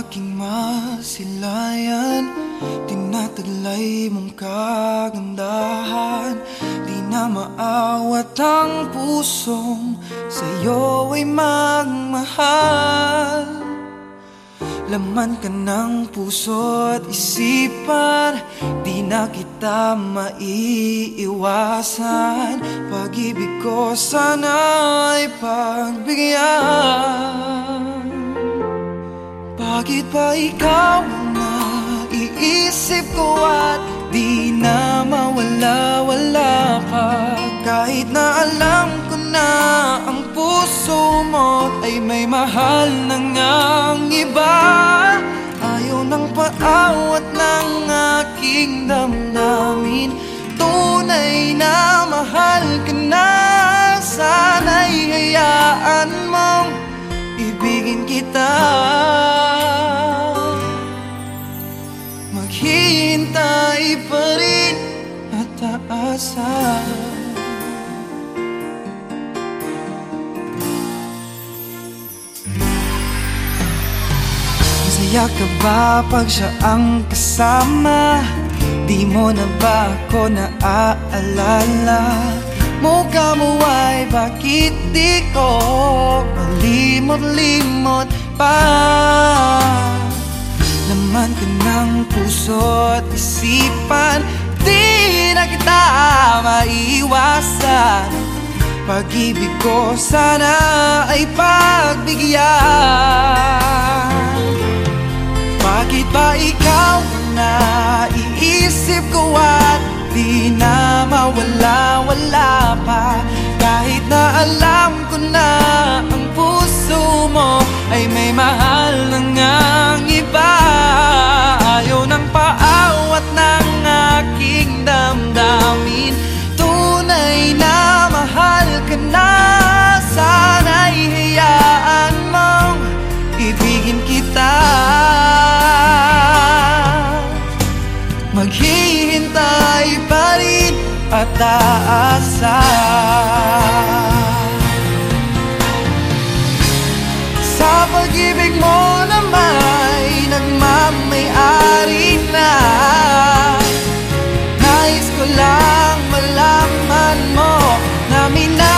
aking masilayan. Tinataglay mong kagandahan. Di na maawat ang pusong Sa'yo ay magmahal. Laman ka ng puso at isipan Di na kita maiiwasan. Pag-ibig ko sana ay pagbigyan Bakit ba ikaw ang naiisip ko at Di na mawala-wala pa Kahit na alam ko na ang puso mo Ay may mahal na ngang iba Ayaw ng paawat ng aking damdamin. Tunay na mahal ka na Sana'y hayaan mong ibigin kita aasa Masaya ka ba pag siya ang kasama? Di mo na ba ako naaalala? Mukha mo ay bakit di ko malimot-limot pa? Laman ka ng puso at isipan Di na kita maiwasan. Pag-ibig ko sana ay pagbigyan. Bakit ba ikaw ang naiisip ko at Di na mawala-wala pa. Kahit na alam ko na ang puso mo Ay may mahal kita Maghihintay pa rin at aasa. Sa pag-ibig mo na may nagmamayari na Nais ko lang malaman mo na minahal